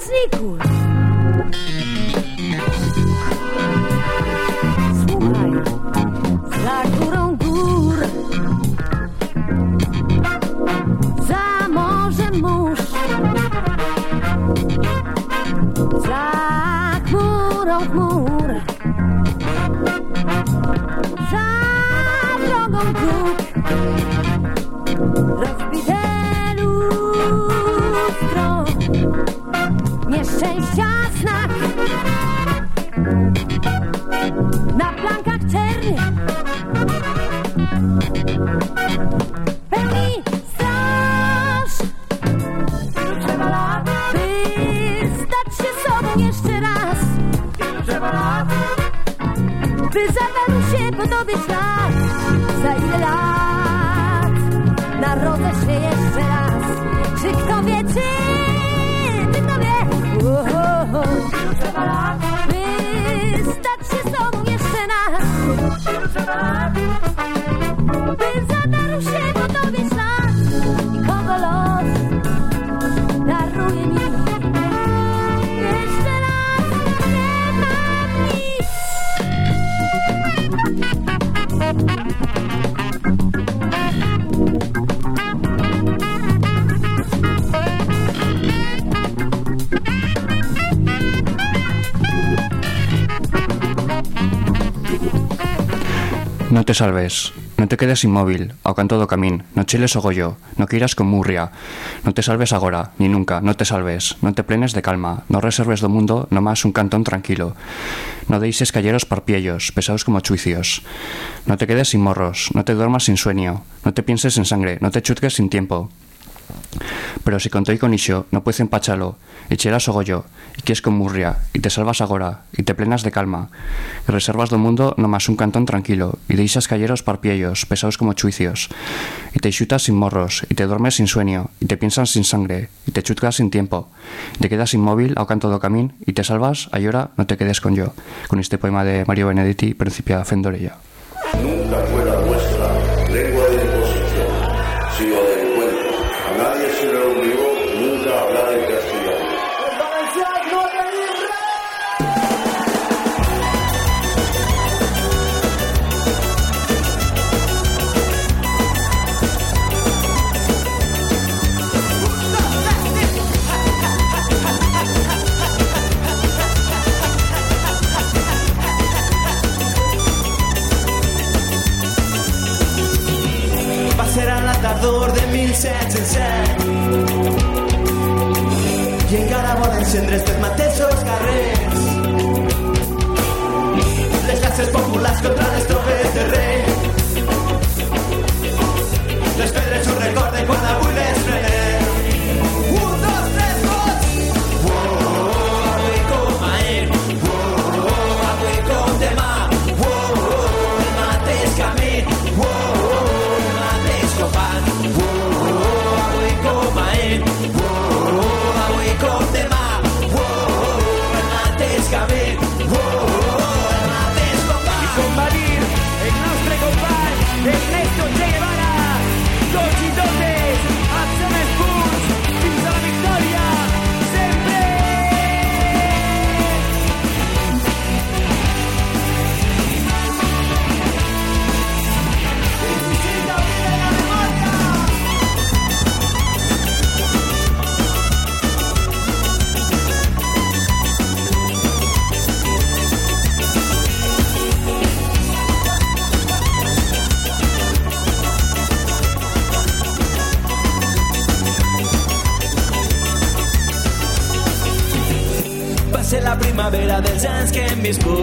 sneakus. Te salves, no te quedes inmóvil, ao canto do camín, no chiles o gollo, no queiras con murria, no te salves agora, ni nunca, no te salves, non te plenes de calma, no reserves do mundo nomás un cantón tranquilo, no deixes calleros parpiellos, pesados como chuicios, no te quedes sin morros, no te duermas sin sueño, no te pienses en sangre, no te chutques sin tiempo, Pero si contoi con ixo, no puedes empachalo, e cheras o gollo, e quies con murria, e te salvas agora, e te plenas de calma, e reservas do mundo nomás un cantón tranquilo, e deixas calleros parpiellos, pesados como chuicios, e te xutas sin morros, e te duermes sin sueño, e te piensas sin sangre, e te chutgas sin tiempo, te quedas inmóvil ao canto do camín, e te salvas, a llora, no te quedes con yo, con este poema de Mario Benedetti, Principia Fendorella. mesmo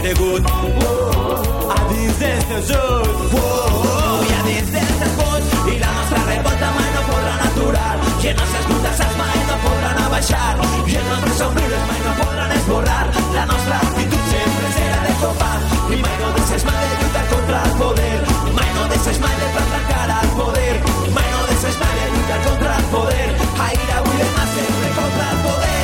Oh, a ulls. Oh, i a. I la nostra revolta mai no podran aturar. I els nostres contactes mai no podran abaixar. I els nostres somriures no podran esborrar. La nostra actitud sempre serà de combat. I mai no deixes mai de lluitar contra el poder. Mai no deixes mai de plantar cara al poder. Mai no deixes de lluitar contra el poder. Ahir, avui, demà, sempre contra el poder.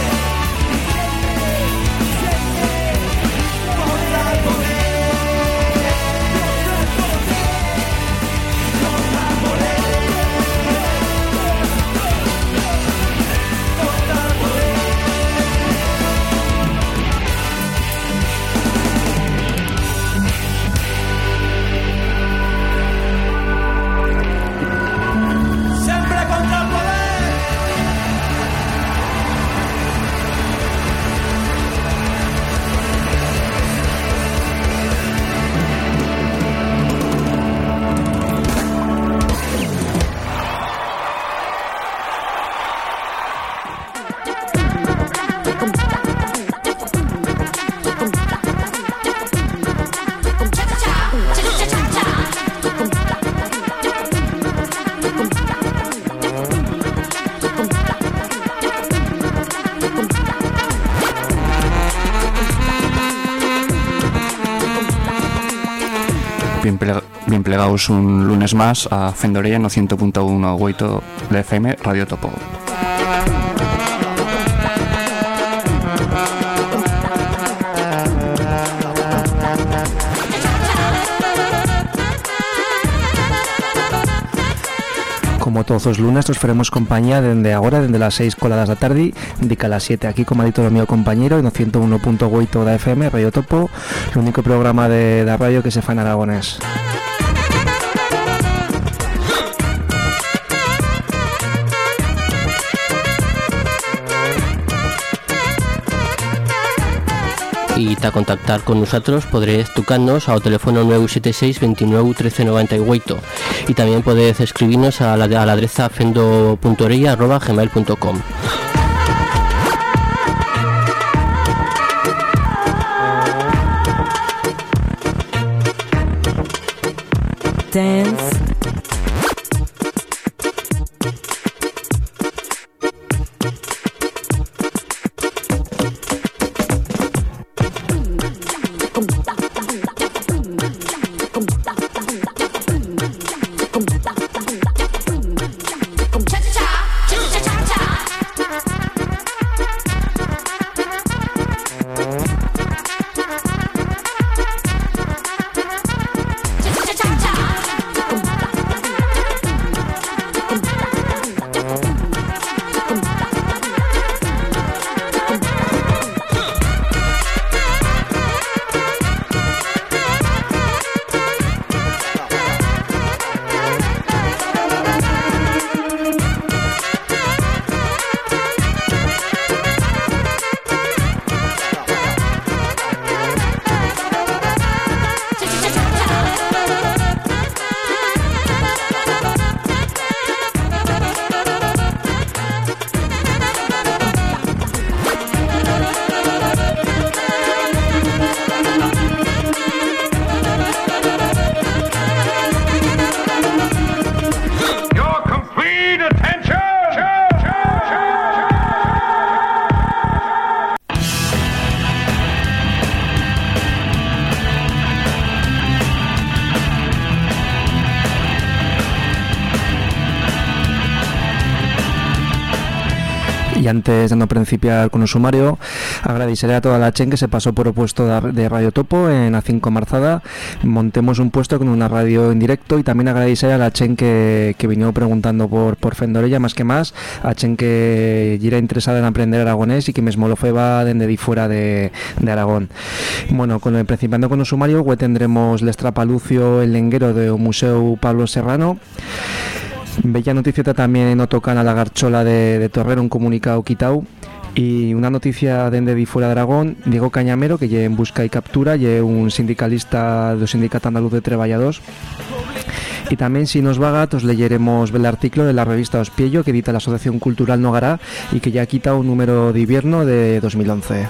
Un lunes más a Fendorella no 100.1 Guaito de FM Radio Topo. Como todos os lunes, os faremos compañía dende agora, dende las 6 coladas da tarde, dica las 7 aquí como ha dito o meu compañero no 101.8 da FM, Radio Topo, o único programa de, radio que se fa en aragonés. Y ta contactar con nosotros podréis tocarnos ao teléfono 976 29 13 98 y también podéis escribirnos a la, a la adresa fendo.orella.gmail.com Dance. Antes de no principiar con el sumario, agradeceré a toda la chen que se pasó por opuesto de de Radio Topo en a 5 Marzada. Montemos un puesto con una radio en directo y también agradeceré a la chen que, que vino preguntando por, por Fendorella, más que más, a chen que era interesada en aprender aragonés y que mesmo lo feba desde di fuera de, de Aragón. Bueno, con el, principiando con el sumario, tendremos el estrapalucio, el lenguero del Museo Pablo Serrano. Bella noticia también no tocan a la garchola de, de Torrero, un comunicado quitado. Y una noticia dende de fuera de Aragón, Diego Cañamero, que lle en busca y captura, lle un sindicalista del Sindicato Andaluz de Treballadors. Y también, si nos vaga, os leyeremos el artículo de la revista Ospiello que edita la Asociación Cultural Nogará y que ya ha quitado un número de invierno de 2011.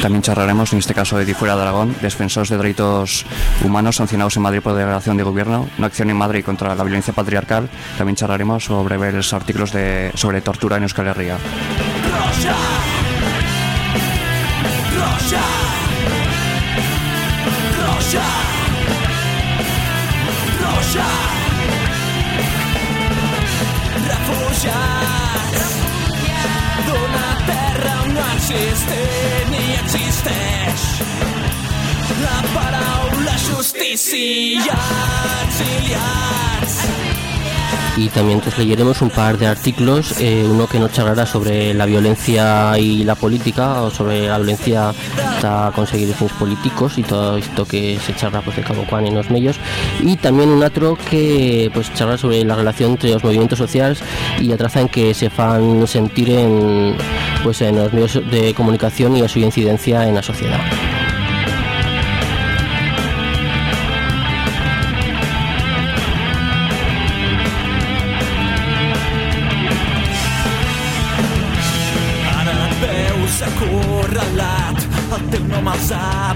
También charlaremos, en este caso de Di Fuera de Aragón, defensores de derechos humanos sancionados en Madrid por delegación de gobierno, no acción en Madrid contra la violencia patriarcal. También charlaremos sobre los artículos de, sobre tortura en Euskal Herria. roja roja roja Y también pues leeremos un par de artículos, eh, uno que nos charlará sobre la violencia y la política, o sobre la violencia para conseguir fines políticos y todo esto que se charla pues de Cabo Juan en los medios, y también un otro que pues charla sobre la relación entre los movimientos sociales y atrasan que se fan sentir en pues en los medios de comunicación y a su incidencia en la sociedad.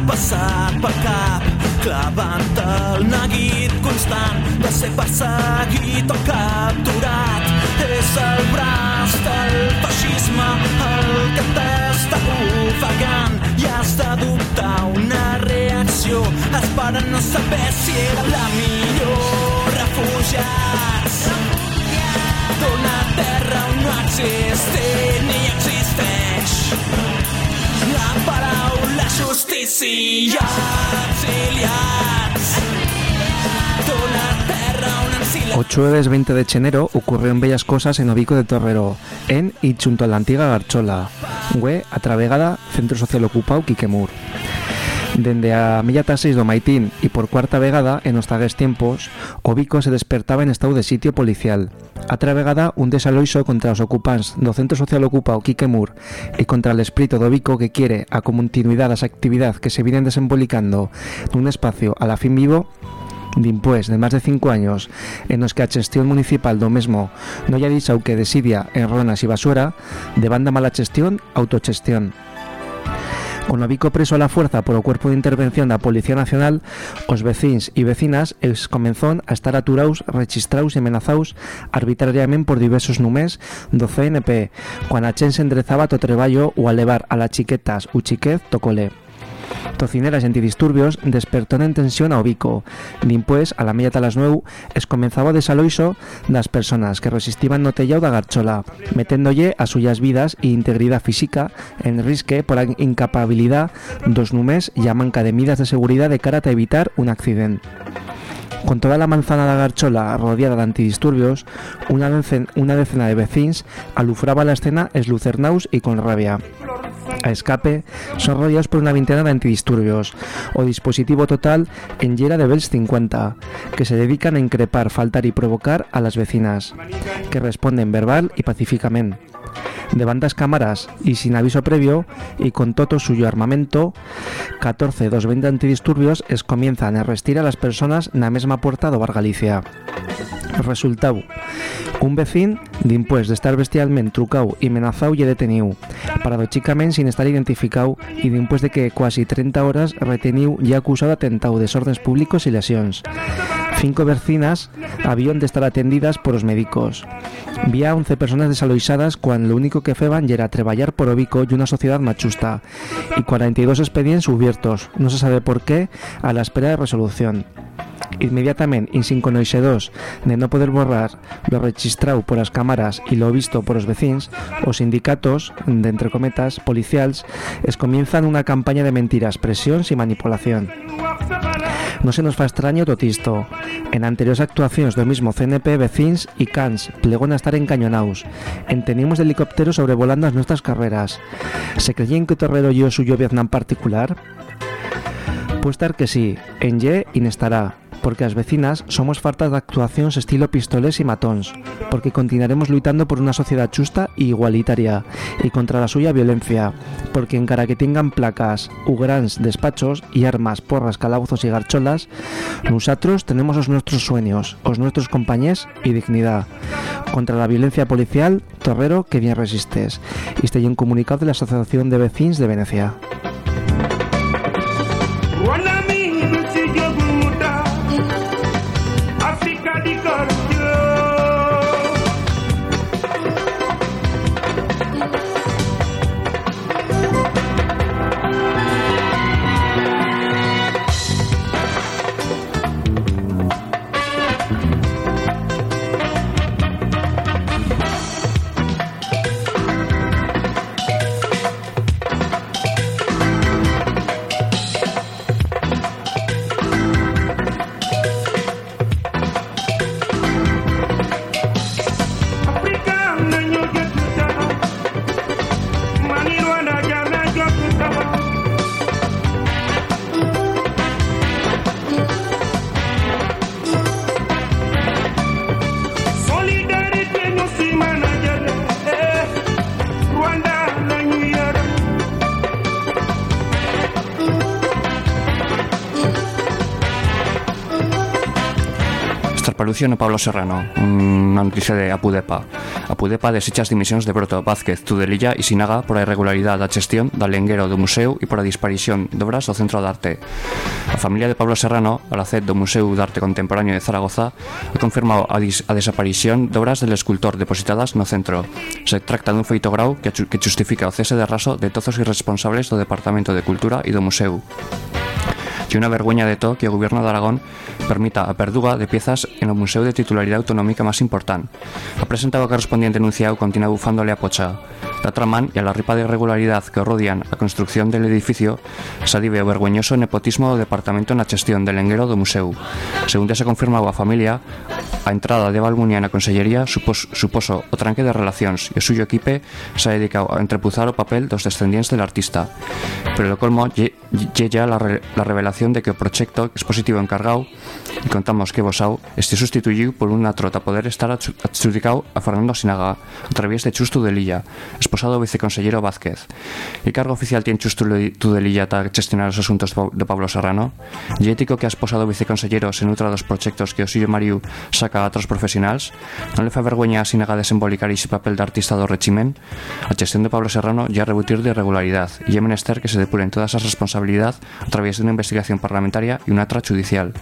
Passat pel cap, clavant el neguit constant de ser perseguit o capturat. És el braç del feixisme el que t'està ofegant i has d'adoptar una reacció esperant no saber si era la millor. Refugiats d'una terra on no existe ni existeix la paraula silenci 8 jueves 20 de enero ocurrieron bellas cosas en Obico de Torrero, en y junto a la antigua Garchola, hue a travegada Centro Social Ocupado Quiquemur. Dende a milla ta 6 do Maitín y por cuarta vegada, en los tagues tiempos, Obico se despertaba en estado de sitio policial. A travegada un desaloiso contra os ocupants do Centro Social Ocupado Quiquemur e contra el espírito do Obico que quiere a continuidad das actividades que se vienen desembolicando nun espacio a la fin vivo d'impues de máis de 5 años en los que a xestión municipal do mesmo non lle dixau que desidia en Ronas e Basura, de banda mala xestión, autoxestión. Con o bico preso a la fuerza por o Cuerpo de Intervención da Policía Nacional, os vecins e vecinas ex comenzón a estar aturaus, registraus e amenazaus arbitrariamente por diversos numés do CNP, cuando a chen se enderezaba to treballo ou a levar a las chiquetas u chiquez tocole. Tocineras e antidisturbios despertón en tensión ao bico. Dimpués, a la media talas nueu, es comenzaba o desaloiso das personas que resistiban no tellau da garchola, meténdolle as suyas vidas e integridade física en risque por a incapabilidad dos numés e a manca de medidas de seguridad de cara a evitar un accidente. Con toda la manzana da Garchola rodeada de antidisturbios, una, decen- una decena de vecins alufraba la escena eslucernaus y con rabia. A escape, son rodeados por una veintena de antidisturbios, o dispositivo total en Yera de Bels 50, que se dedican a increpar, faltar y provocar a las vecinas, que responden verbal y pacíficamente. De bandas cámaras y sin aviso previo, y con todo suyo armamento, 14 dos 20 antidisturbios es comienzan a arrestir a las personas na mesma puerta do Bar Galicia. Resultado, un vecín Dimpués de estar bestialmente trucau y amenazado y detenido, paradójicamente sin estar identificado y dimpués de que casi 30 horas retenido y acusado de atentado, desórdenes públicos y lesiones. Cinco vecinas habían de estar atendidas por los médicos. Vía 11 personas desaloisadas cuando lo único que feban era treballar por Obico y una sociedad machusta y 42 expedientes abiertos, no se sabe por qué, a la espera de resolución. Inmediatamente, y sin de no poder borrar lo registrado por las cámaras y lo visto por los vecinos, os sindicatos, de entre cometas, policiales, es comienzan una campaña de mentiras, presiones y manipulación. No se nos fa extraño tot isto. En anteriores actuaciones do mismo CNP, vecins y cans plegón a estar encañonados. Entenimos de helicópteros sobrevolando as nuestras carreras. Se creían que Torrero yo suyo Vietnam particular? Puede estar que sí, en Ye inestará, porque as vecinas somos fartas de actuacións estilo pistoles y matóns, porque continuaremos luitando por una sociedad justa e igualitaria y contra la suya violencia, porque encara que tengan placas, ugrans despachos y armas, porras, calabozos y garcholas, nosotros tenemos os nuestros sueños, os nuestros compañés y dignidad. Contra la violencia policial, Torrero, que bien resistes. Y estoy en comunicado de la Asociación de Vecins de Venecia. Reacciona Pablo Serrano, Una noticia de Apudepa. Apudepa desecha as dimisións de Broto, Vázquez, Tudelilla e Sinaga por a irregularidade da xestión da lenguero do museo e por a disparición de obras ao Centro de Arte. A familia de Pablo Serrano, a alacet do Museo de Arte Contemporáneo de Zaragoza, ha confirmado a, dis a desaparición de obras del escultor depositadas no centro. Se trata dun feito grau que, que justifica o cese de raso de todos os irresponsables do Departamento de Cultura e do Museo. Y una vergüenza de todo que el gobierno de Aragón permita a perduga de piezas en el museo de titularidad autonómica más importante. Ha presentado correspondiente enunciado continúa bufándole a Pocha. La otra man y a la ripa de irregularidad que rodean la construcción del edificio se adive o vergüenzoso nepotismo do departamento na gestión del lenguero do museu. Según ya se confirmaba a familia, a entrada de Balmunia na consellería supos, suposo o tranque de relacións e o suyo equipe se ha dedicado a entrepuzar o papel dos descendientes del artista. Pero lo colmo lle lle ya la, re, la revelación de que o proxecto expositivo encargado e contamos que Bosau este sustituido por unha trota poder estar adju- adjudicado a Fernando Sinaga a través de Chusto de Lilla, esposado do viceconsellero Vázquez. E cargo oficial tiene Chusto de Lilla para gestionar os asuntos de Pablo Serrano? E ético que a esposado do viceconsellero se nutra dos proxectos que o suyo Mariu saca a outros profesionais? Non le fa vergoña a Sinaga desembolicar ese papel de artista do rechimen? A gestión de Pablo Serrano ya rebutir de irregularidad e é menester que se depuren todas as responsabilidades a través de unha investigación parlamentaria e unha atra judicial.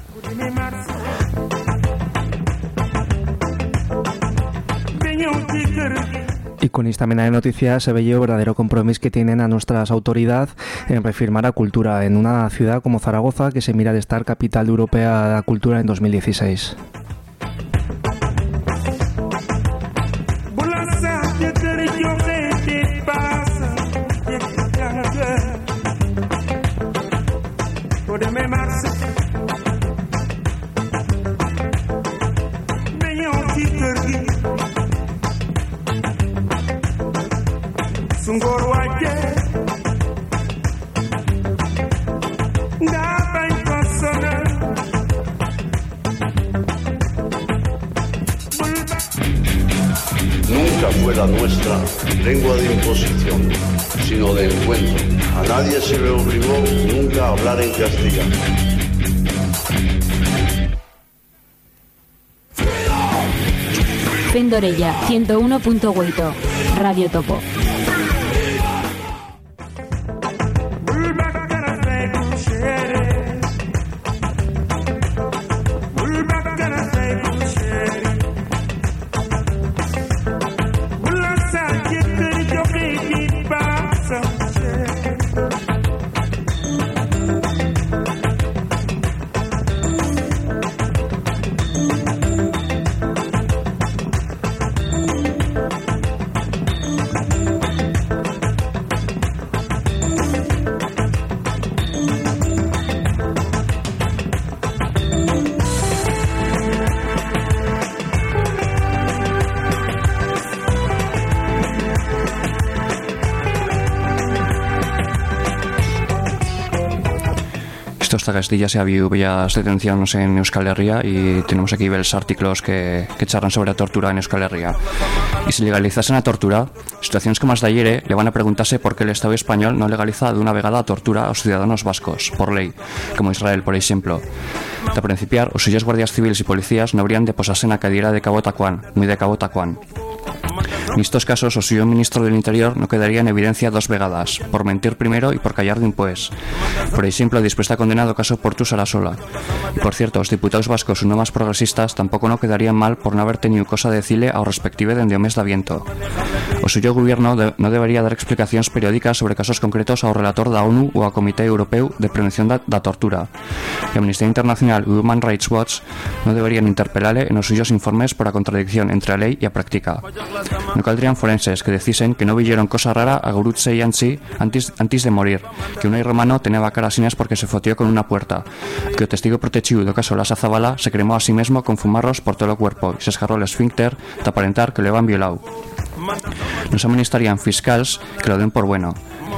Con esta mena de noticias se veía el verdadero compromiso que tienen a nuestras autoridades en reafirmar la cultura en una ciudad como Zaragoza que se mira de estar capital europea de la cultura en 2016. bu Fendorella 101.8 Radio Topo. Esta Castilla se había varias detenciones en Euskal Herria y tenemos aquí los artículos que, que charlan sobre la tortura en Euskal Herria. Y si legalizasen la tortura, situaciones como las de ayer eh, le van a preguntarse por qué el Estado español no legaliza de una vegada a tortura a los ciudadanos vascos, por ley, como Israel, por ejemplo. De principiar, os suyos guardias civiles y policías no habrían de posarse en la cadera de Cabo Tacuán, muy de Cabo Tacuán. En estos casos, o suyo ministro del Interior no quedaría en evidencia dos vegadas, por mentir primero y por callar de un pues. Por ejemplo, después está condenado caso Portus a la sola. Y por cierto, los diputados vascos no más progresistas tampoco no quedarían mal por no haber tenido cosa de decirle a o respective dende o mes de aviento. O suyo gobierno de- no debería dar explicaciones periódicas sobre casos concretos ao relator da ONU ou ao Comité Europeu de Prevención da, da Tortura. E a Internacional e Human Rights Watch no deberían interpelarle en los suyos informes por a contradicción entre a lei e a práctica. No caldrían forenses que decisen que no vieron cosa rara a Gurutze y Ansi antes, antes de morir, que un romano tenía cara sinas porque se fotió con una puerta, que o testigo protegido do caso Lasa Zabala se cremó a sí mismo con fumarros por todo el cuerpo y se escarró el esfínter de aparentar que le van violado. Nos administrarían fiscals que lo den por bueno.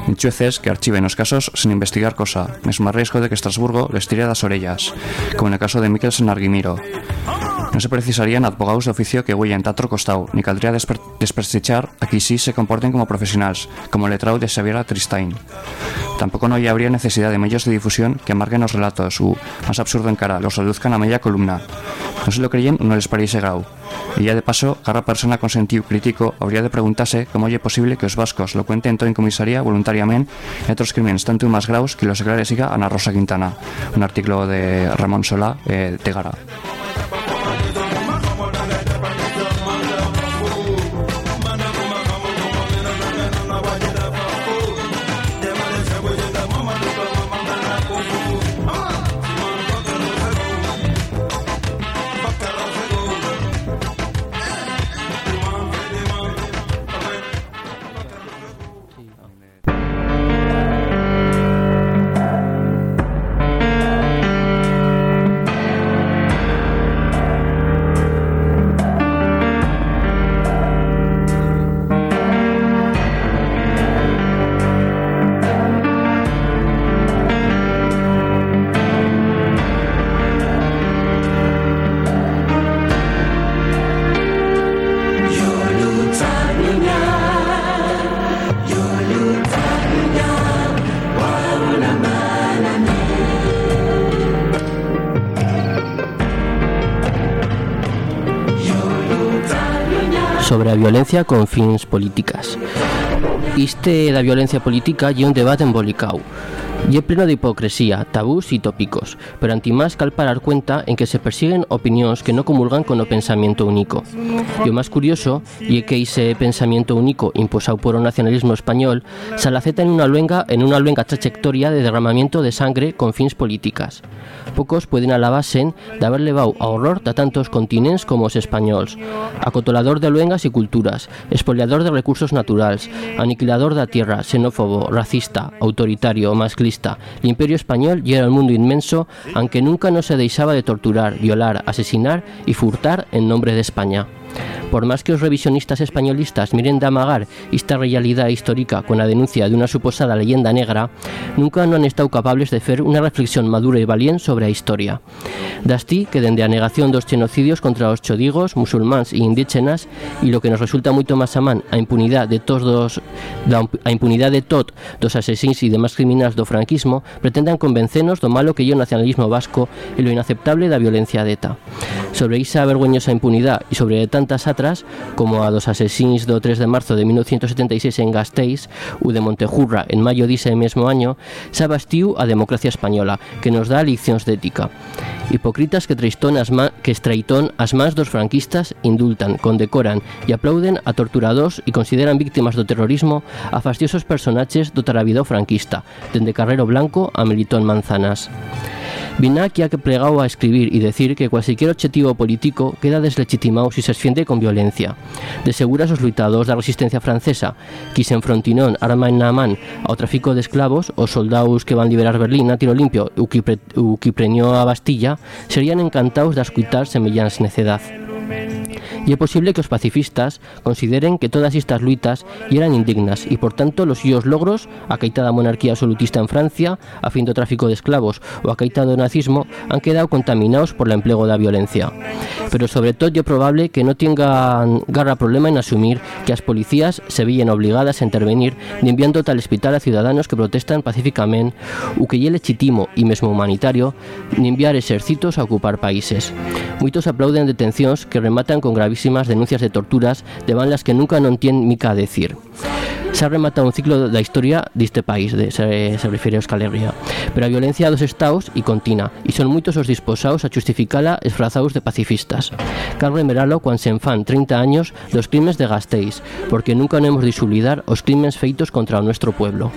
Ni jueces que archiven los casos sin investigar cosa, mesmo a riesgo de que Estrasburgo les tire das orellas, como en el caso de Mikkelsen Arguimiro. No se precisarían abogados de oficio que huellen tatro costado, ni caldría desper desprestigiar a sí se comporten como profesionales, como el letrado de Xavier Tristain. Tampoco no habría necesidad de medios de difusión que amarguen los relatos u, más absurdo en cara, los reduzcan a media columna. No se lo creyen, no les parece grau. Y ya de paso, cada persona con sentido crítico habría de preguntarse cómo es posible que los vascos lo cuenten todo en comisaría voluntariamente y otros crímenes tanto más graus que los secretaria siga Ana Rosa Quintana. Un artículo de Ramón Solá, eh, de violencia con fins políticas. Este da violencia política lle un debate embolicao. Y pleno de hipocresía, tabús y tópicos, pero antimás cal parar cuenta en que se persiguen opinións que no comulgan con o pensamiento único. E o máis curioso é que ese pensamiento único imposado por o nacionalismo español se alaceta en unha luenga en unha luenga trayectoria de derramamiento de sangre con fins políticas. Pocos pueden alabarse de haber levado a horror a tantos continentes como os españols, acotolador de luengas e culturas, expoliador de recursos naturales, aniquilador da tierra, xenófobo, racista, autoritario, masclista. El imperio español y era el mundo inmenso, aunque nunca no se deixaba de torturar, violar, asesinar y furtar en nombre de España. Por más que os revisionistas españolistas miren de amagar esta realidad histórica con la denuncia de una suposada leyenda negra, nunca no han estado capables de hacer una reflexión madura y valiente sobre la historia. Dasti que dende a negación dos genocidios contra os chodigos, musulmáns e indígenas e lo que nos resulta moito máis amán a impunidade de todos a impunidade de tot dos asesins e demás criminais do franquismo pretendan convencenos do malo que é o nacionalismo vasco e lo inaceptable da violencia de ETA. Sobre esa vergüenzosa impunidade e sobre tantas atras atrás, como a dos asesins do 3 de marzo de 1976 en Gasteiz u de Montejurra en maio dise mesmo año, se abastiu a democracia española, que nos dá leccións de ética. Hipócritas que traitón as, ma que estreitón as dos franquistas indultan, condecoran e aplauden a torturados e consideran víctimas do terrorismo a fastiosos personaxes do tarabidó franquista, dende Carrero Blanco a Melitón Manzanas. Vinac ha que plegado a escribir y decir que cualquier objetivo político queda deslegitimado si se esfiende prende con violencia. De seguras os luitados da resistencia francesa, que se arma en na man ao tráfico de esclavos, os soldados que van liberar Berlín a tiro limpio o que, pre, o que preñó a Bastilla, serían encantados de escutar semellans necedad. Y es posible que los pacifistas consideren que todas estas luitas eran indignas y por tanto los suyos logros, a caitada monarquía absolutista en Francia, de tráfico de esclavos o a nazismo, han quedado contaminados por el empleo de la violencia. Pero sobre todo es probable que no tengan garra problema en asumir que las policías se veían obligadas a intervenir enviando tal hospital a ciudadanos que protestan pacíficamente o que es legítimo y mesmo humanitario ni enviar ejércitos a ocupar países. Muchos aplauden detenciones que rematan con gravísimas denuncias de torturas de bandas que nunca non tienen mica a decir. Se ha rematado un ciclo da historia deste país, de, se, se refire a Euskal Herria. Pero a violencia dos estados e continua, e son moitos os disposados a justificala esfrazados de pacifistas. Cal remeralo cuando se enfan 30 años dos crimes de Gasteiz, porque nunca non hemos de olvidar os crimes feitos contra nuestro pueblo.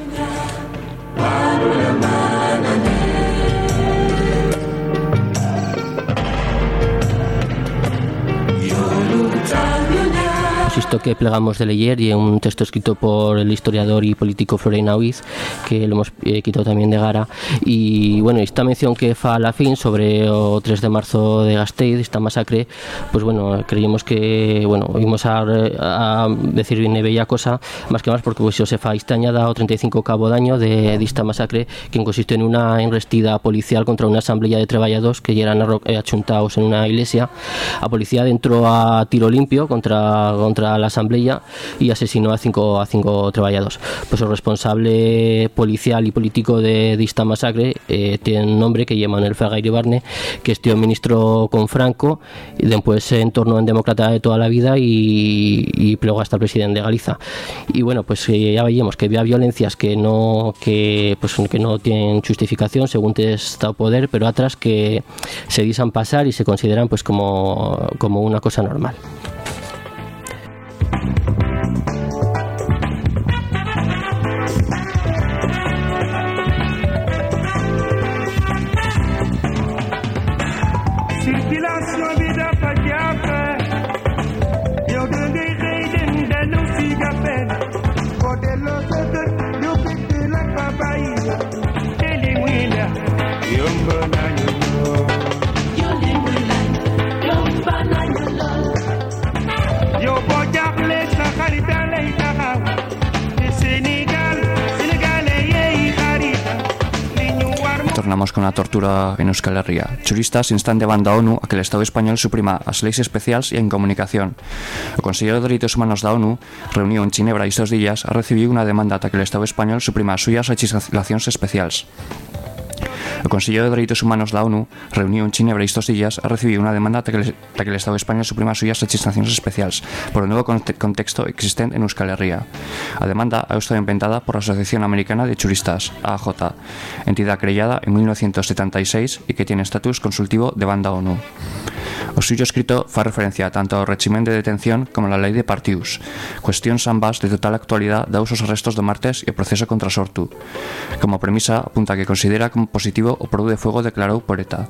Esto que plegamos de leer y un texto escrito por el historiador y político Floreina Uiz, que lo hemos eh, quitado también de Gara. Y bueno, esta mención que fa la fin sobre o 3 de marzo de Gasteiz, esta masacre, pues bueno, creímos que, bueno, íbamos a, a decir bien bella cosa, más que más porque pues, se fa esta añada o 35 cabo de año de, de esta masacre, que consiste en una enrestida policial contra una asamblea de treballados que eran achuntados en una iglesia. A policía dentro a tiro limpio contra, contra a la asamblea y asesinó a cinco, a cinco trabajadores. Pues el responsable policial y político de, de esta masacre eh, tiene un nombre que llama Manuel Ferreira Barne, que estuvo ministro con Franco y después se entornó en demócrata de toda la vida y, y plegó hasta el presidente de Galiza. Y bueno, pues eh, ya veíamos que había violencias que no que pues que no tienen justificación según está poder, pero otras que se disan pasar y se consideran pues como, como una cosa normal. Thank you. Tornamos con a tortura en Euskal Herria. Churistas instan de banda ONU a que el Estado español suprima as leis especiais e a incomunicación. O Consello de Dereitos Humanos da ONU, reunido en Ginebra estos días, ha recibido unha demanda a que el Estado español suprima as suyas legislacións especiais. O Consello de Dereitos Humanos da ONU, reunido en Ginebra estos días, ha recibido unha demanda a que, el, a el Estado español suprima as suyas legislacións especiais por o novo conte contexto existente en Euskal Herria. A demanda ha estado inventada por a Asociación Americana de Churistas, AAJ, entidad creada en 1976 y que tiene estatus consultivo de banda ONU. O suyo escrito fa referencia tanto ao régimen de detención como a lei de partidos, cuestións ambas de total actualidade daos os arrestos do martes e o proceso contra Sortu. Como premisa, apunta que considera como positivo o prou de fuego declarou por ETA,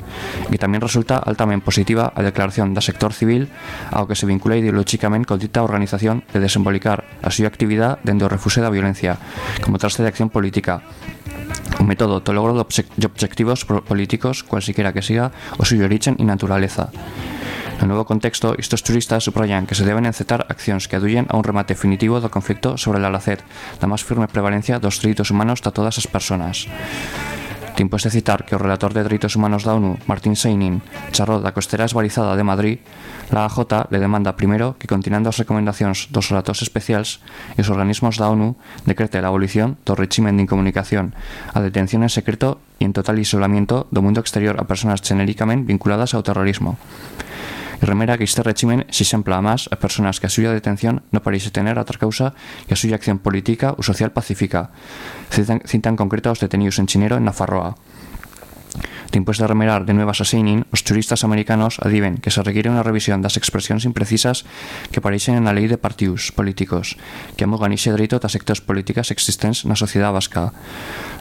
e tamén resulta altamente positiva a declaración da sector civil ao que se vincula ideolóxicamente con dita organización de desembolicar a súa actividade dende o refuse da violencia, como traste de acción política, método to logro de objetivos políticos cualsiquiera que siga o suyo origen y naturaleza. No novo contexto, estos turistas subrayan que se deben encetar accións que aduyen a un remate definitivo do conflicto sobre el alacet, da máis firme prevalencia dos dereitos humanos de todas as persoas. Tiempo es de citar que o relator de Dereitos Humanos da ONU, Martín Seinin, charró da costera esbarizada de Madrid, la AJ le demanda primero que, continuando as recomendacións dos relatos especiais e os organismos da ONU, decrete la abolición do régimen de incomunicación, a detención en secreto e en total isolamiento do mundo exterior a persoas genéricamente vinculadas ao terrorismo. Y remera que este régimen si sembla más a personas que a suya detención no parece tener otra causa que a suya acción política o social pacífica. Citan, citan concreto a los detenidos en Chinero en Nafarroa. Después de remerar de nuevas a Seinin, turistas americanos adiven que se requiere una revisión das expresiones imprecisas que aparecen en la ley de partidos políticos, que amogan ese derecho a sectores políticas existentes na sociedade vasca.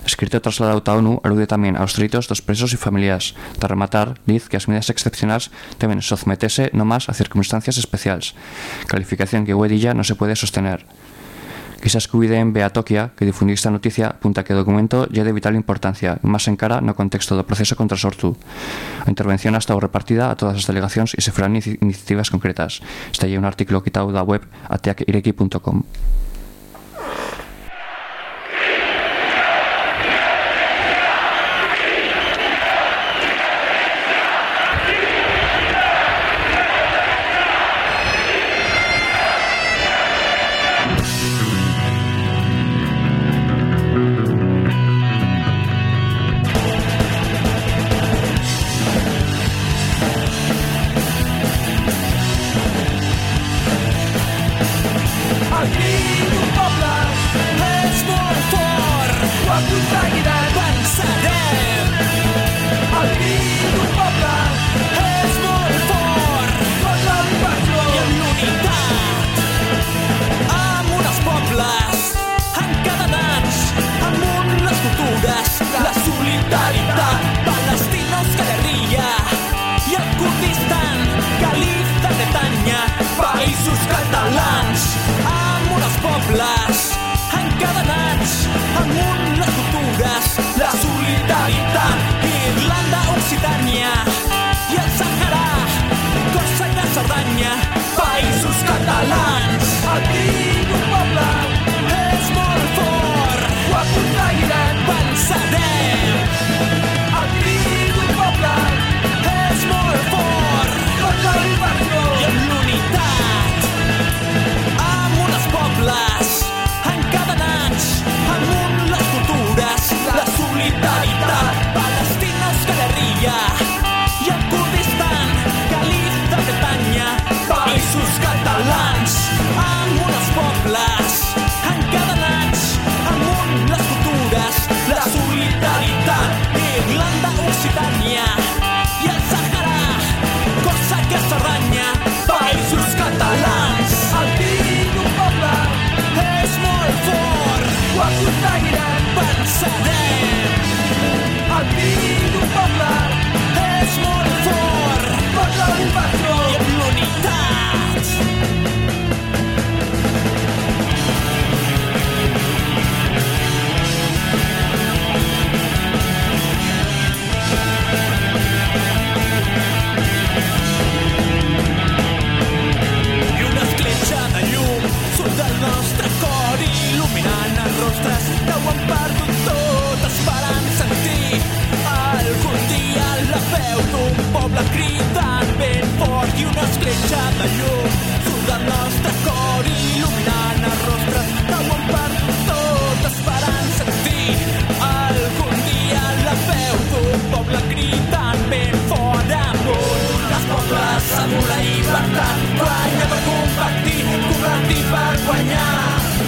Escrito trasladado a ONU alude tamén aos dereitos dos presos e familias. De rematar, diz que as medidas excepcionales deben sometese no más a circunstancias especiales, calificación que Huedilla no se puede sostener. Quizás que en Beatokia, que difundiu esta noticia, apunta que documento lle de vital importancia, e máis encara no contexto do proceso contra Sortu. A intervención hasta o repartida a todas as delegacións e se inici- iniciativas concretas. Este é un artículo quitado da web ateakireki.com. catalans. Amb uns pobles encadenats, amb un les cultures, la solidaritat. Irlanda, Occitània i el Sàhara, Còrsega, Cerdanya, països catalans. El fill d'un poble és molt fort, ho aconseguirem, pensarem. El fill poble cridant ben fort i una escletxa de llum. Surt del nostre cor il·luminant els rostres que ho han perdut tot esperant sentir algun dia la veu d'un poble cridant ben fort amunt les pobles amb una llibertat guanya per compartir, compartir per guanyar.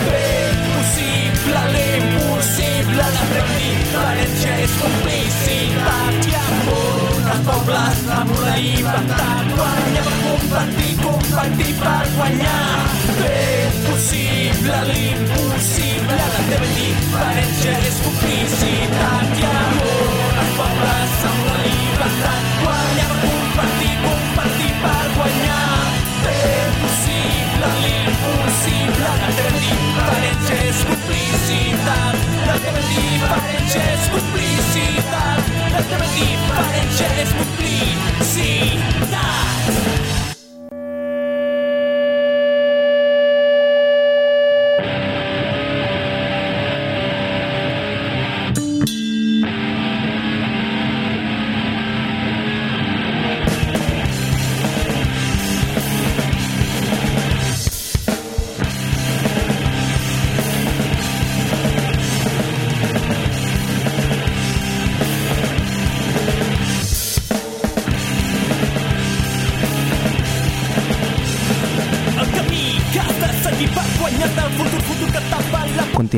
Fer possible l'impossible la teva diferència és els pobles amb una llibertat guanya per compartir, compartir per guanyar. Fer possible l'impossible la teva diferència és complicitat i amor els pobles amb una llibertat guanya per compartir, compartir per guanyar. Fer possible l'impossible la teva diferència és complicitat la teva diferència és complicitat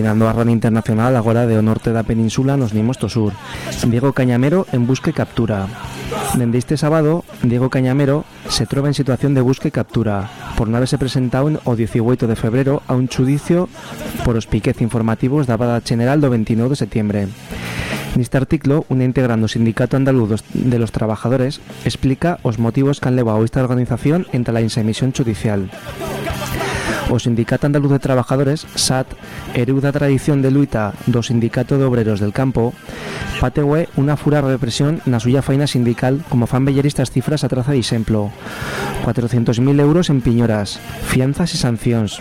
Continuando a run internacional agora de o norte da península nos nimos to sur. Diego Cañamero en busca e captura. Dende este sábado, Diego Cañamero se trova en situación de busca e captura por non haberse presentado o 18 de febrero a un xudicio por os piquez informativos da Bada General do 29 de setembro. Neste artículo, un integrante do Sindicato Andaluz de los Trabajadores explica os motivos que han levado a esta organización entre la insemisión judicial. O Sindicato Andaluz de Trabajadores, SAT, hereu da tradición de luita do Sindicato de Obreros del Campo, pateue unha fura represión na suya faina sindical como fan veller estas cifras a traza de exemplo. 400.000 euros en piñoras, fianzas e sancións,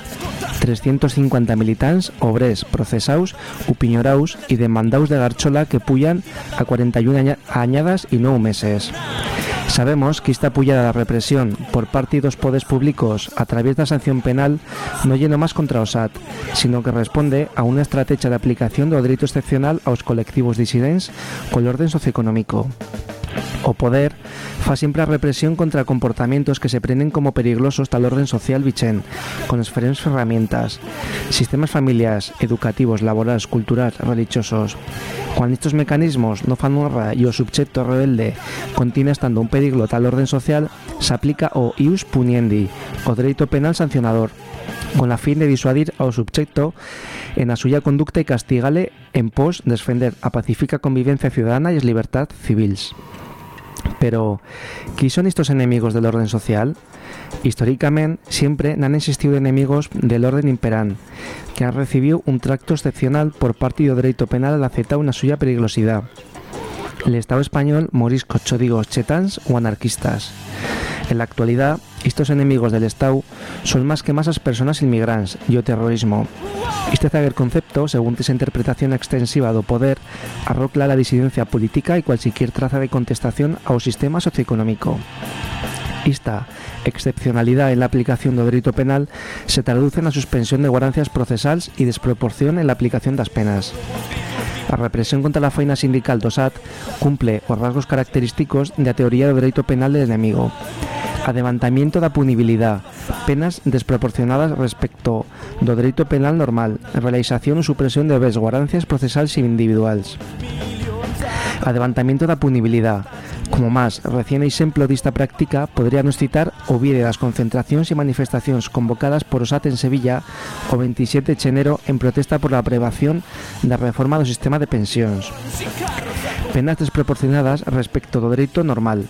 350 militants, obrers, procesaus, upiñoraus e demandaus de Garchola que puyan a 41 aña- añadas e 9 meses. Sabemos que esta pullada da represión por parte dos podes públicos a través da sanción penal non lleno máis contra o SAT, sino que responde a unha estrategia de aplicación do dereito excepcional aos colectivos disidentes col orden socioeconómico. O poder fa sempre a represión contra comportamentos que se prenden como peligrosos tal orden social bichen, con diferentes ferramientas, sistemas familiares, educativos, laborales, culturales, religiosos. Cuando estos mecanismos no fan honra e o rebelde continúa estando un peligro tal orden social, se aplica o ius puniendi, o dereito penal sancionador, con la fin de disuadir ao subjecto en a suya conducta e castigale en pos de defender a pacífica convivencia ciudadana e as libertades civils. Pero, ¿qué son estos enemigos del orden social? Históricamente, siempre han existido enemigos del orden imperán, que han recibido un tracto excepcional por parte do dereito penal al aceptar una suya peligrosidad. El Estado español morís códigos chetans o anarquistas. En la actualidad, estos enemigos del Estado son más que más as personas inmigrantes y o terrorismo. Este zaguer concepto, según esa interpretación extensiva do poder, arrocla la disidencia política y cualquier traza de contestación ao sistema socioeconómico. Esta excepcionalidad en la aplicación do dereito penal se traduce na suspensión de guardancias procesals e desproporción en la aplicación das penas. A represión contra la faina sindical do SAT cumple os rasgos característicos da teoría do dereito penal del enemigo. Adevantamiento da punibilidad, penas desproporcionadas respecto do dereito penal normal, realización ou supresión de bens guardancias procesais e individuals. Adevantamiento da punibilidad. Como máis recién exemplo desta práctica, podríamos citar o vídeo das concentracións e manifestacións convocadas por o SAT en Sevilla o 27 de xenero en protesta por a aprobación da reforma do sistema de pensións. Penas desproporcionadas respecto do dereito normal.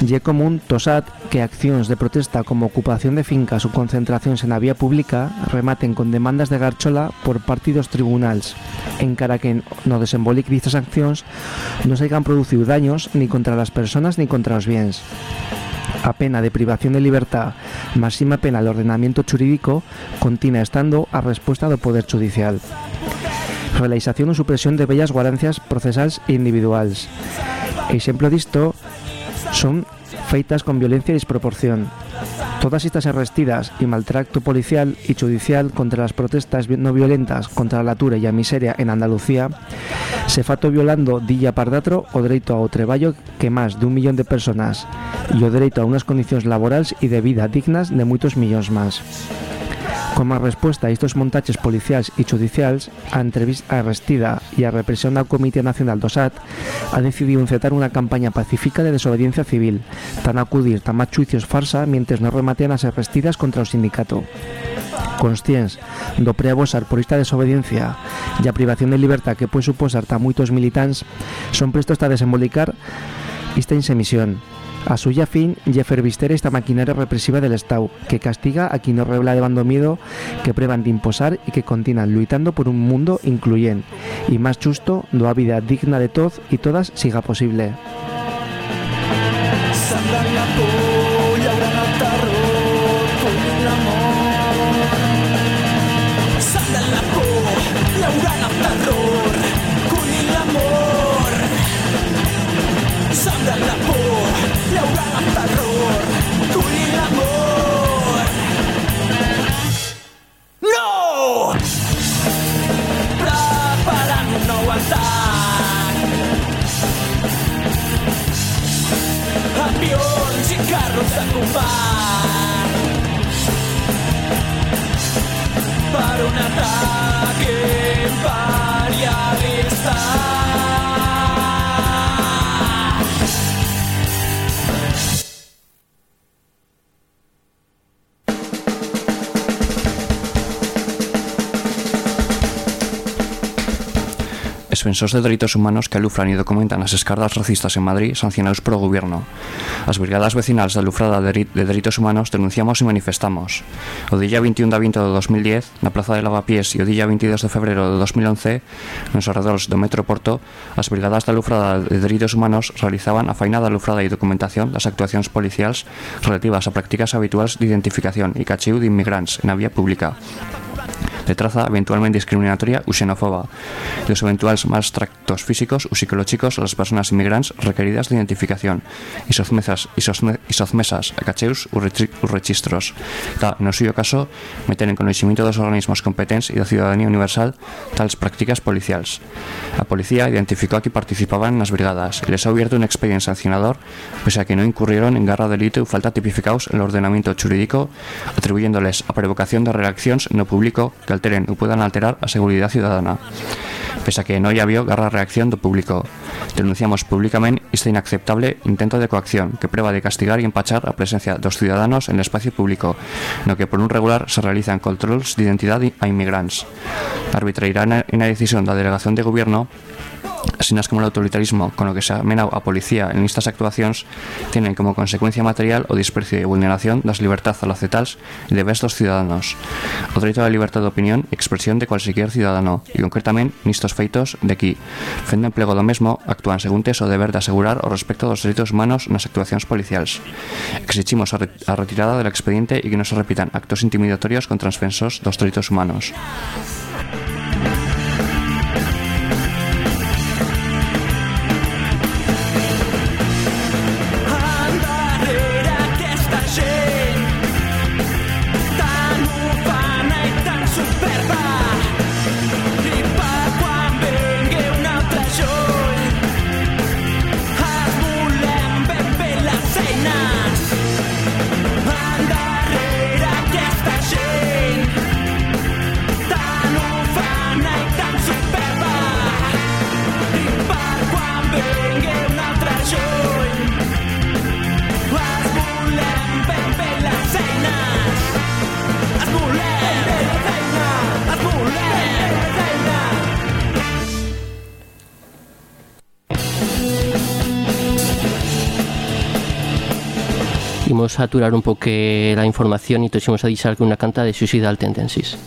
E común tosat que accións de protesta como ocupación de fincas ou concentracións en a vía pública rematen con demandas de garchola por parte dos tribunals, encara que no desembolic distas accións non se hayan producido daños ni contra las personas ni contra os bienes. A pena de privación de libertad, máxima pena al ordenamiento jurídico, continúa estando a respuesta do Poder Judicial. Realización ou supresión de bellas guarancias procesais e individuals. Exemplo disto son feitas con violencia e desproporción. Todas estas arrestidas y maltrato policial y judicial contra las protestas no violentas contra la natura y a miseria en Andalucía se fato violando dilla pardatro o dereito ao treballo que máis dun millón de personas e o dereito a unas condicións laborales e de vida dignas de moitos millóns máis. Como a respuesta a estos montaches policiais e judiciais, a entrevista arrestida e a represión do Comité Nacional do SAT ha decidido encetar unha campaña pacífica de desobediencia civil, tan acudir tan máis juicios farsa mientras no rematean as arrestidas contra o sindicato. Conscientes do preabosar por esta desobediencia e a privación de libertad que pode suposar tan moitos militants, son prestos a desembolicar esta insemisión, A suya fin y efervister esta maquinaria represiva del Estado, que castiga a quien no revela llevando miedo, que prueban de imposar y que continúan luchando por un mundo incluyente y más justo, do a vida digna de todos y todas siga posible. triunfar para un ataque. Defensores de derechos humanos que alufran y documentan las escardas racistas en Madrid sancionados por el gobierno. Las brigadas vecinales de alufrada de, de derechos humanos denunciamos y manifestamos. O día 21 de avinto de 2010, na Plaza de Lavapiés e o día 22 de febrero de 2011, nos arredores do Metro Porto, as brigadas de alufrada de derechos humanos realizaban a faina de alufrada e documentación das actuacións policiais relativas a prácticas habituales de identificación e cachiu de inmigrantes na vía pública de traza eventualmente discriminatoria ou xenofoba e os eventuales malos tractos físicos ou psicológicos a las personas inmigrantes requeridas de identificación e sozmesas, e sozme, e sozmesas a registros. Da, no suyo caso, meter en conocimiento dos organismos competentes e da ciudadanía universal tales prácticas policiales. A policía identificou a que participaban nas brigadas e les ha abierto un expediente sancionador pese a que no incurrieron en garra delito ou falta tipificados en el ordenamiento jurídico atribuyéndoles a provocación de reaccións no público que alteren ou puedan alterar a seguridade ciudadana. Pese a que non había garra reacción do público, denunciamos públicamente este inacceptable intento de coacción que prueba de castigar e empachar a presencia dos ciudadanos en el espacio público, no que por un regular se realizan controls de identidade a inmigrantes. Arbitrairá na decisión da delegación de gobierno asinas como el autoritarismo con lo que se ha amenado a policía en estas actuacións tienen como consecuencia material o desprecio e vulneración das libertades alacetals e deberes dos ciudadanos. O dereito á libertad de opinión e expresión de cualquier ciudadano e concretamente nistos feitos de aquí. Fendo emplego do mesmo actúan seguntes o deber de asegurar o respecto dos dereitos humanos nas actuacións policiais exigimos a, re a retirada del expediente e que non se repitan actos intimidatorios contra os defensores dos dereitos humanos Imos a aturar un pouco la información e toximos a dixar que unha canta de Suicidal Tendencies.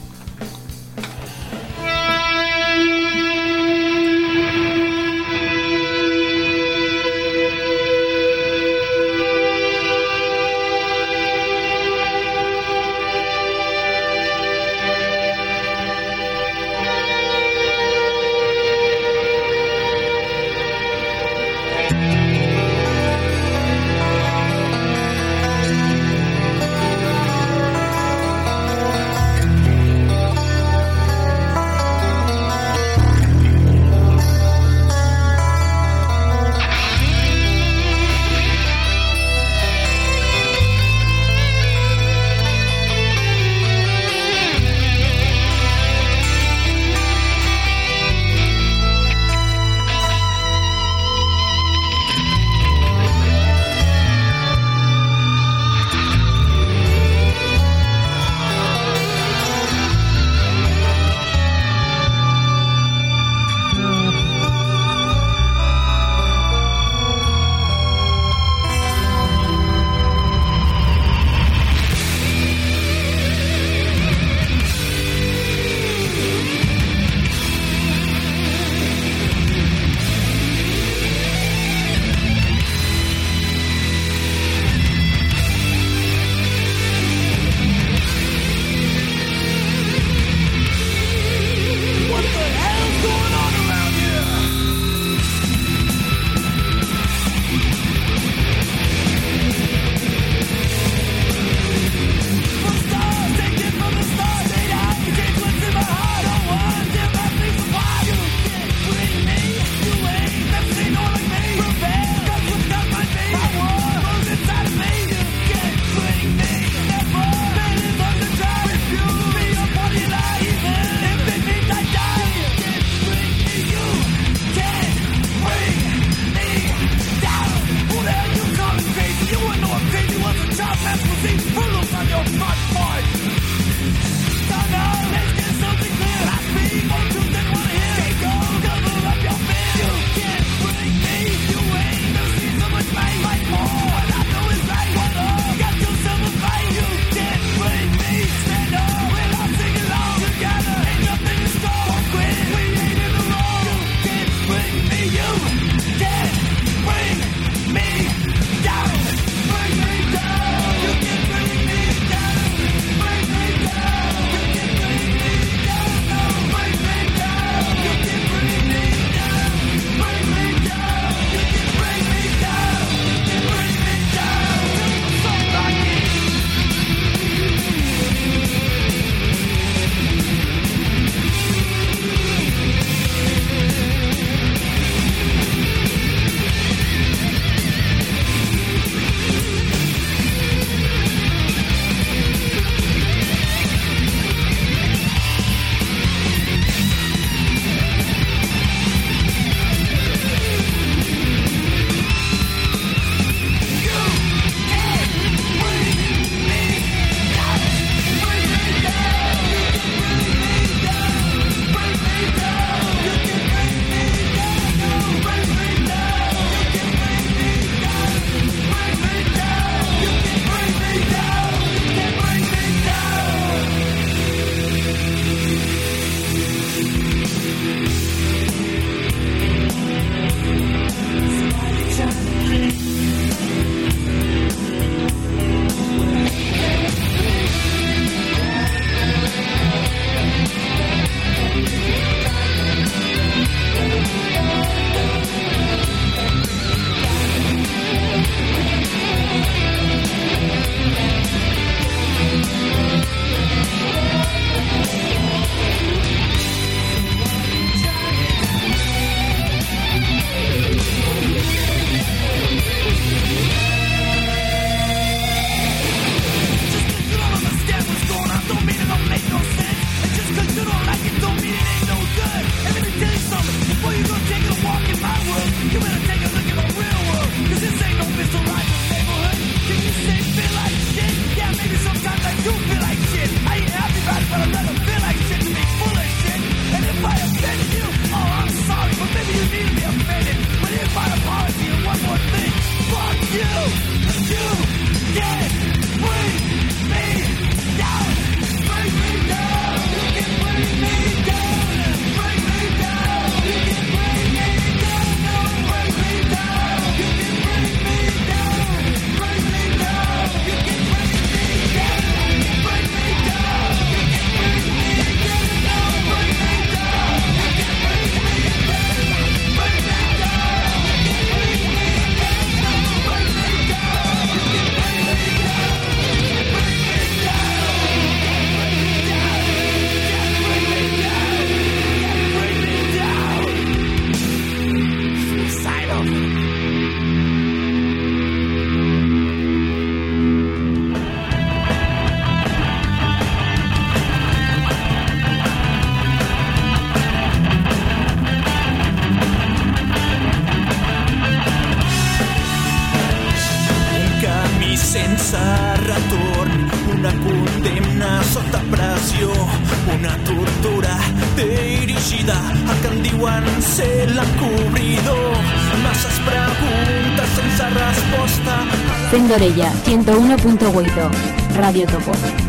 101.8 Radio Topo.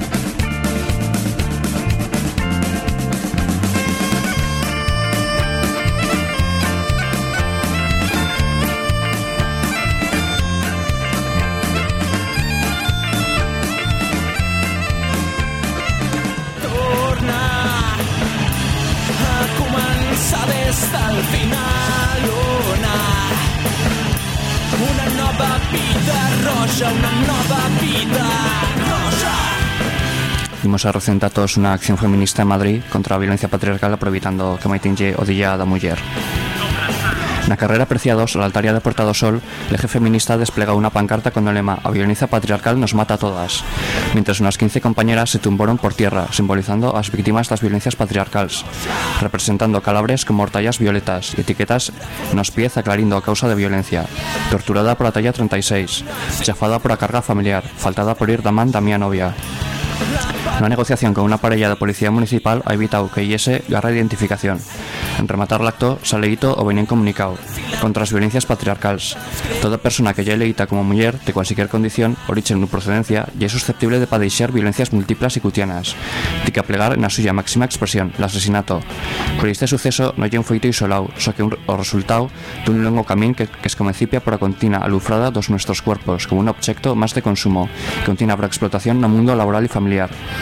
comincia una nova vida Rosa Imos a recentar todos unha acción feminista en Madrid contra a violencia patriarcal aproveitando que maitinlle o día da muller. Na carrera Preciados, la altaria de Portado Sol, el eje feminista desplega una pancarta con el lema A violencia patriarcal nos mata a todas, mientras unas 15 compañeras se tumbaron por tierra, simbolizando a las víctimas das violencias patriarcals, representando calabres con mortallas violetas y etiquetas nos pies aclarindo a causa de violencia, torturada por la talla 36, chafada por la carga familiar, faltada por ir da man da mía novia, Una negociación con una parella de policía municipal ha evitado que IS garra identificación. En rematar l'acto, s'ha leíto o venien comunicado contra las violencias patriarcals. Toda persona que ya leíta como mujer de cualquier condición, origen o procedencia, ya es susceptible de padecer violencias múltiples y cutianas, de que plegar en la suya máxima expresión, el asesinato. Por este suceso no hay un feito isolado, so que un, resultado de un longo camino que, que es comencipia por la continua alufrada dos nuestros cuerpos, como un objeto más de consumo, que continua por explotación no mundo laboral y familiar.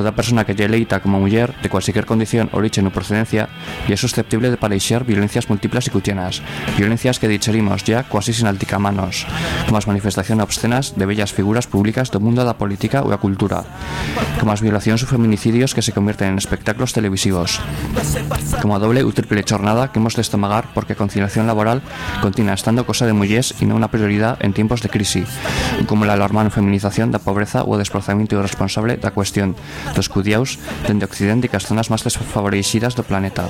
Toda persona que ya leíta como mujer, de cualquier condición, origen o procedencia, ya es susceptible de padecer violencias múltiples y cutianas, violencias que dicherimos ya casi sin alticamanos, como as manifestaciones obscenas de bellas figuras públicas do mundo da política ou a cultura, como as violacións ou feminicidios que se convierten en espectáculos televisivos, como a doble ou triple jornada que hemos de estomagar porque a conciliación laboral continúa estando cosa de mullés e non unha prioridade en tiempos de crisis, como la alarmante feminización da pobreza ou o desplazamiento irresponsable da cuestión dos cudiaus dende Occidente e que as zonas máis desfavorecidas do planeta.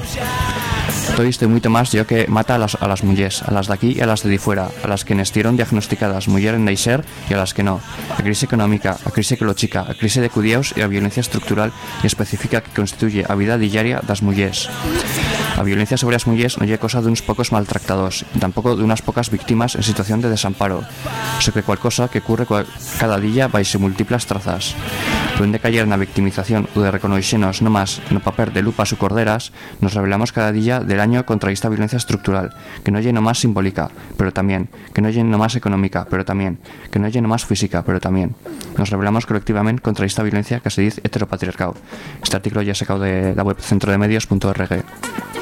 Todo isto e moito máis yo que mata a las, a las mullers, a las de aquí e a las de di fuera, a las que nestieron diagnosticadas muller en Neixer e a las que no. A crise económica, a crise ecologica, a crise de cudiaus e a violencia estructural e específica que constituye a vida diaria das mullers. A violencia sobre as mullers non é cosa duns pocos maltractados, e tampouco dunhas pocas víctimas en situación de desamparo, so que cual cosa que ocurre coa- cada día vaise múltiplas trazas. Duen de caer na victimización ou de reconoixenos no más no papel de lupas ou corderas, nos revelamos cada día del año contra esta violencia estructural, que no lleno más simbólica, pero también, que no lleno más económica, pero también, que no lleno más física, pero también. Nos revelamos colectivamente contra esta violencia que se dice heteropatriarcado. Este artículo ya sacado de la web centrodemedios.org.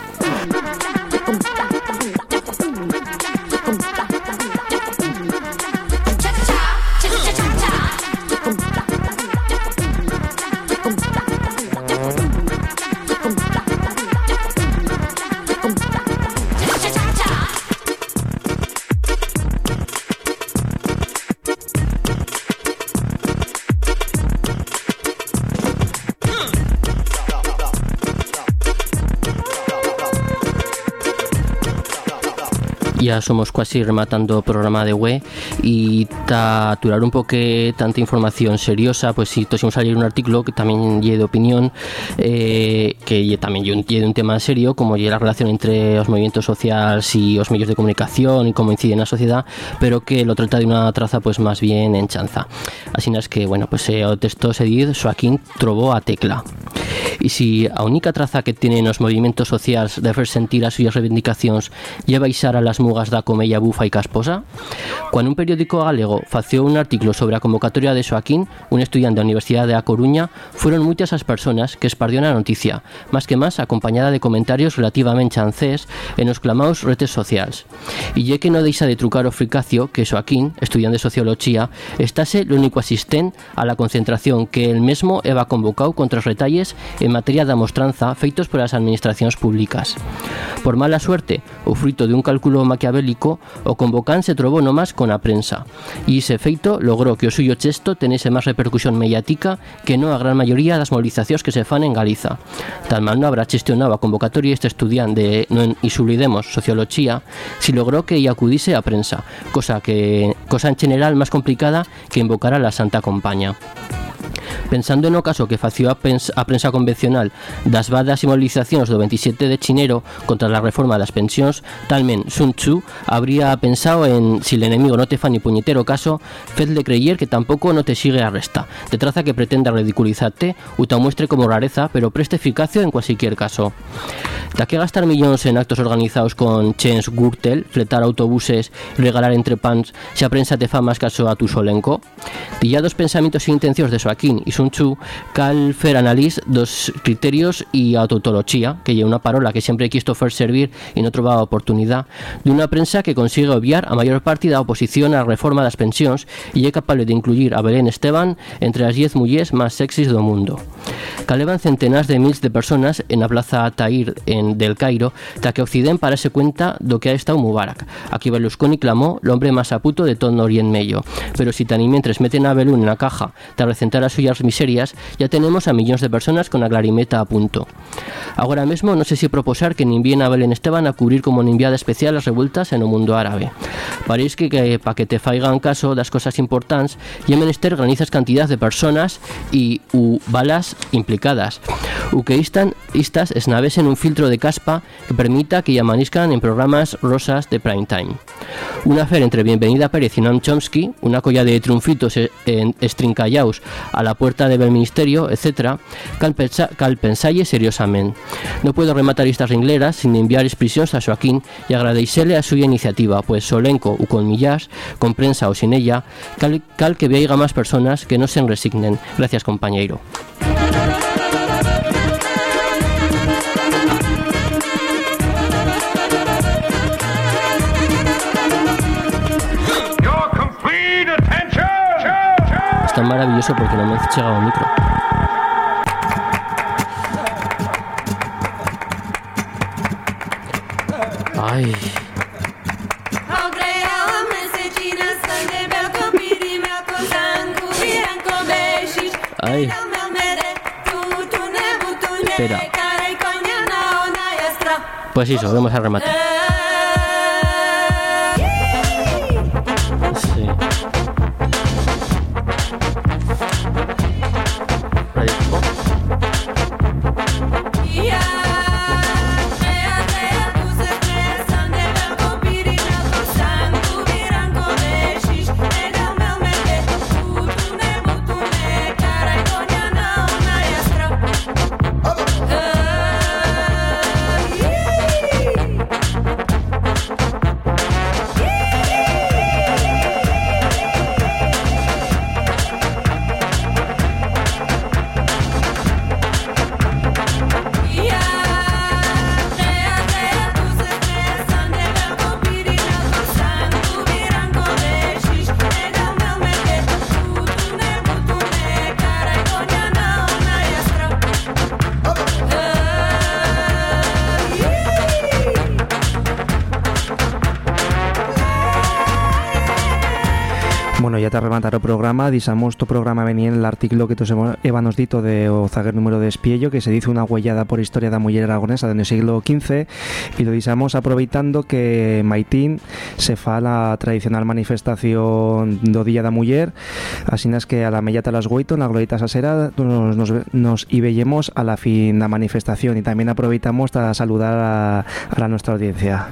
Ya somos casi rematando programa de web y ta aturar un poco tanta información seriosa, pues si tosimos salir un artículo que también lle de opinión, eh, que lle también lle un, tema serio, como lle la relación entre los movimientos sociales y los medios de comunicación y cómo incide en la sociedad, pero que lo trata de una traza pues más bien en chanza. Así es que, bueno, pues eh, o texto se dice, Joaquín trobó a tecla. Y si a única traza que tienen os movimentos sociais de fer sentir as súas reivindicacións lle a las mugas da comella bufa e casposa? Cuando un periódico galego fació un artículo sobre a convocatoria de Xoaquín, un estudiante da Universidade da Coruña, fueron moitas as persoas que espardió a noticia, máis que máis acompañada de comentarios relativamente chancés en os clamados redes sociais. E lle que non deixa de trucar o fricacio que Xoaquín, estudiante de Socioloxía, estase l'único asistente a la concentración que el mesmo eva convocado contra os retalles en materia da mostranza feitos por as administracións públicas. Por mala suerte, o fruto de un cálculo maquiavélico, o convocán se trobou nomás con a prensa. E ese feito logrou que o suyo chesto tenese máis repercusión mediática que non a gran maioría das movilizacións que se fan en Galiza. Tal habrá gestionado a convocatoria este estudiante non isulidemos socioloxía si logrou que lle acudise a prensa, cosa que cosa en general máis complicada que invocar a la Santa Compaña. Pensando no caso que fació a, a prensa convencional das vadas movilizacións do 27 de chinero contra a reforma das pensións, talmen Sun Tzu habría pensado en si el enemigo no te fa ni puñetero caso, fedle creyer que tampouco no te sigue a resta, de traza que pretenda ridiculizarte ou te muestre como rareza, pero preste eficacia en cualquier caso. Da que gastar millóns en actos organizados con chens Gürtel, fletar autobuses regalar entre pans se a prensa te fa máis caso a tu solenco? Pillados pensamientos e intencións de Joaquín e Sun Tzu, cal fer dos criterios e a tautoloxía, que lle unha parola que sempre quisto fer servir e non trobaba oportunidade, de unha prensa que consigue obviar a maior parte da oposición á reforma das pensións e é capaz de incluir a Belén Esteban entre as 10 mullés máis sexys do mundo. Calevan centenas de mils de personas en a plaza Tahir en del Cairo, ta que Occidente parase cuenta do que ha estado Mubarak. Aquí Berlusconi clamó l'hombre más aputo de todo Orient Medio. Pero si y mientras meten a Belún en la caja para recentar as miserias, ya tenemos a millóns de personas con a clarimeta a punto. Agora mesmo non sei se proposar que nin a Belén Esteban a cubrir como nin enviada especial as revueltas en o mundo árabe. Parece que, que que te faigan caso das cosas importantes, e menester granizas cantidades de personas e u balas implicadas. U que istan, istas esnavesen un filtro de caspa que permita que amaniscan en programas rosas de prime time. Una fer entre Bienvenida Pérez y Noam Chomsky, una colla de triunfitos e- en estrincallaos a la puerta del ministerio, etc., cal, pensa, pensalle seriosamente. No puedo rematar estas ringleras sin enviar expresiones a Joaquín y agradecerle a su iniciativa, pues solenco u con millas, con prensa o sin ella, cal, cal que veiga más personas que no se resignen. Gracias, compañero. Maravilloso porque no me he llegado al micro. Ay, ay, Espera. pues eso, vamos a rematar. Bueno, ya te rematar o programa, disamos tu programa venía en el artículo que tos nos dito de o zaguer número de espiello que se dice una huellada por historia da muller aragonesa del siglo XV y lo disamos aproveitando que Maitín se fa la tradicional manifestación do Día da Muller así es que a la mellata las hueito en la glorieta sasera nos, nos, nos y veillemos a la fin da manifestación y también aproveitamos para saludar a, a la nuestra audiencia.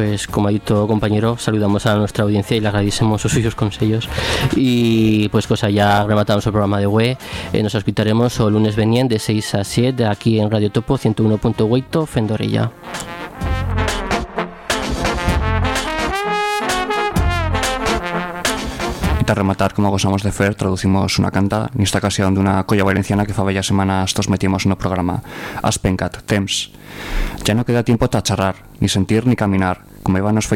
Pues como ha dicho compañero, saludamos a nuestra audiencia y le agradecemos sus suyos consejos. Y pues cosa, ya rematamos el programa de web. Eh, nos escucharemos el lunes venien de 6 a 7 aquí en Radio Topo 101.8 Fendorella. Rematar, como gozamos de fer, traducimos una canta, en esta ocasión de una colla valenciana que fa bellas semanas todos metimos el programa. Aspencat, temps. Ya no queda tiempo para charrar, ni sentir ni caminar. Como Eva nos fue